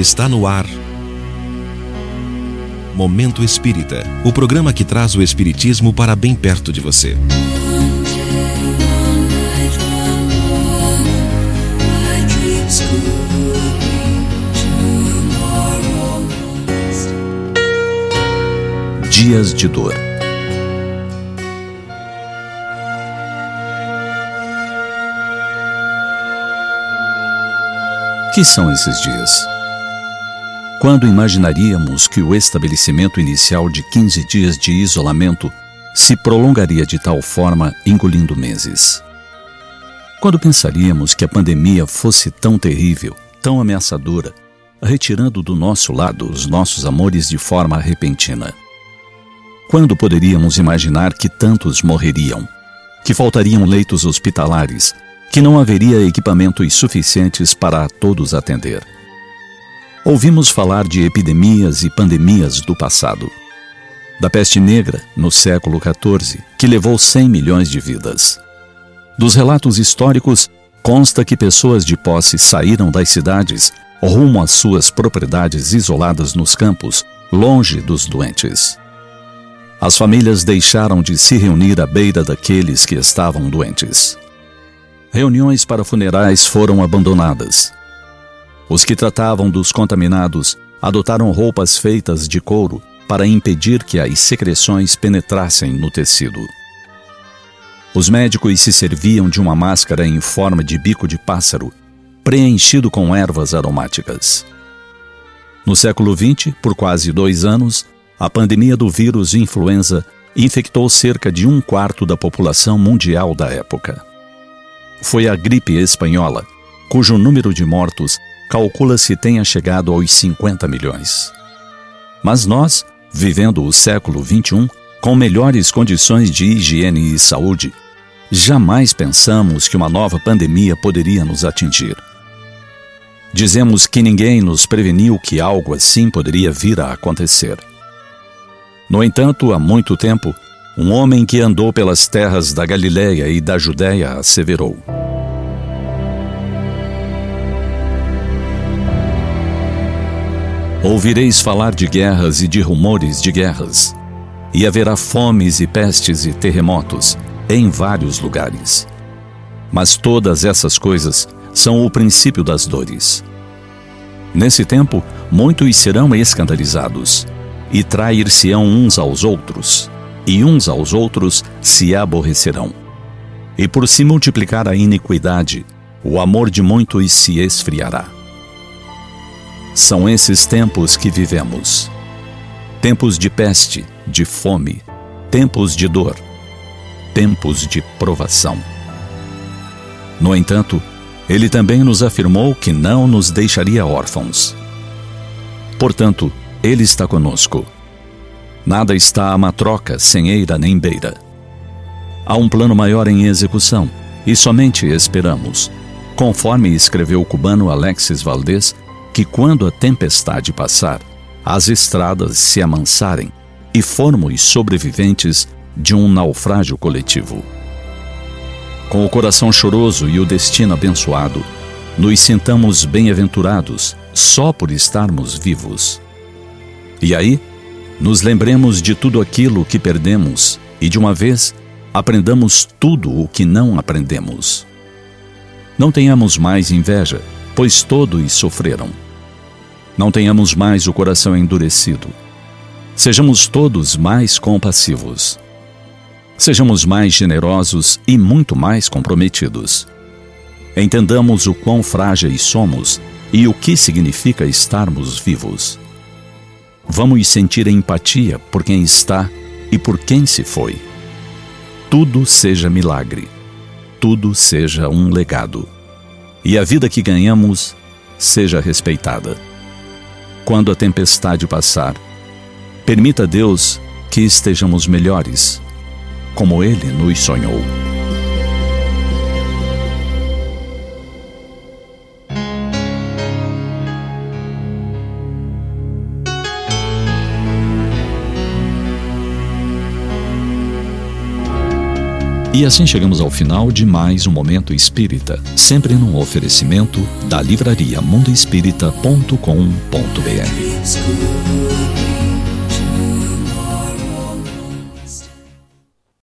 Está no ar. Momento Espírita o programa que traz o Espiritismo para bem perto de você. Dias de Dor Que são esses dias? Quando imaginaríamos que o estabelecimento inicial de 15 dias de isolamento se prolongaria de tal forma, engolindo meses? Quando pensaríamos que a pandemia fosse tão terrível, tão ameaçadora, retirando do nosso lado os nossos amores de forma repentina? Quando poderíamos imaginar que tantos morreriam, que faltariam leitos hospitalares, que não haveria equipamentos suficientes para todos atender? Ouvimos falar de epidemias e pandemias do passado. Da peste negra, no século XIV, que levou 100 milhões de vidas. Dos relatos históricos, consta que pessoas de posse saíram das cidades rumo às suas propriedades isoladas nos campos, longe dos doentes. As famílias deixaram de se reunir à beira daqueles que estavam doentes. Reuniões para funerais foram abandonadas os que tratavam dos contaminados adotaram roupas feitas de couro para impedir que as secreções penetrassem no tecido. Os médicos se serviam de uma máscara em forma de bico de pássaro, preenchido com ervas aromáticas. No século XX, por quase dois anos, a pandemia do vírus influenza infectou cerca de um quarto da população mundial da época. Foi a gripe espanhola, cujo número de mortos calcula-se tenha chegado aos 50 milhões. Mas nós, vivendo o século XXI, com melhores condições de higiene e saúde, jamais pensamos que uma nova pandemia poderia nos atingir. Dizemos que ninguém nos preveniu que algo assim poderia vir a acontecer. No entanto, há muito tempo, um homem que andou pelas terras da Galiléia e da Judéia asseverou: Ouvireis falar de guerras e de rumores de guerras, e haverá fomes e pestes e terremotos em vários lugares. Mas todas essas coisas são o princípio das dores. Nesse tempo, muitos serão escandalizados, e trair-se-ão uns aos outros, e uns aos outros se aborrecerão. E por se multiplicar a iniquidade, o amor de muitos se esfriará. São esses tempos que vivemos. Tempos de peste, de fome, tempos de dor, tempos de provação. No entanto, ele também nos afirmou que não nos deixaria órfãos. Portanto, ele está conosco. Nada está a uma troca sem eira nem beira. Há um plano maior em execução e somente esperamos, conforme escreveu o cubano Alexis Valdez que quando a tempestade passar, as estradas se amansarem e formos sobreviventes de um naufrágio coletivo. Com o coração choroso e o destino abençoado, nos sintamos bem-aventurados só por estarmos vivos. E aí, nos lembremos de tudo aquilo que perdemos e de uma vez aprendamos tudo o que não aprendemos. Não tenhamos mais inveja pois todos sofreram. Não tenhamos mais o coração endurecido. Sejamos todos mais compassivos. Sejamos mais generosos e muito mais comprometidos. Entendamos o quão frágeis somos e o que significa estarmos vivos. Vamos sentir empatia por quem está e por quem se foi. Tudo seja milagre, tudo seja um legado e a vida que ganhamos seja respeitada. Quando a tempestade passar, permita a Deus que estejamos melhores, como Ele nos sonhou. E assim chegamos ao final de mais um Momento Espírita, sempre num oferecimento da livraria mundoespírita.com.br.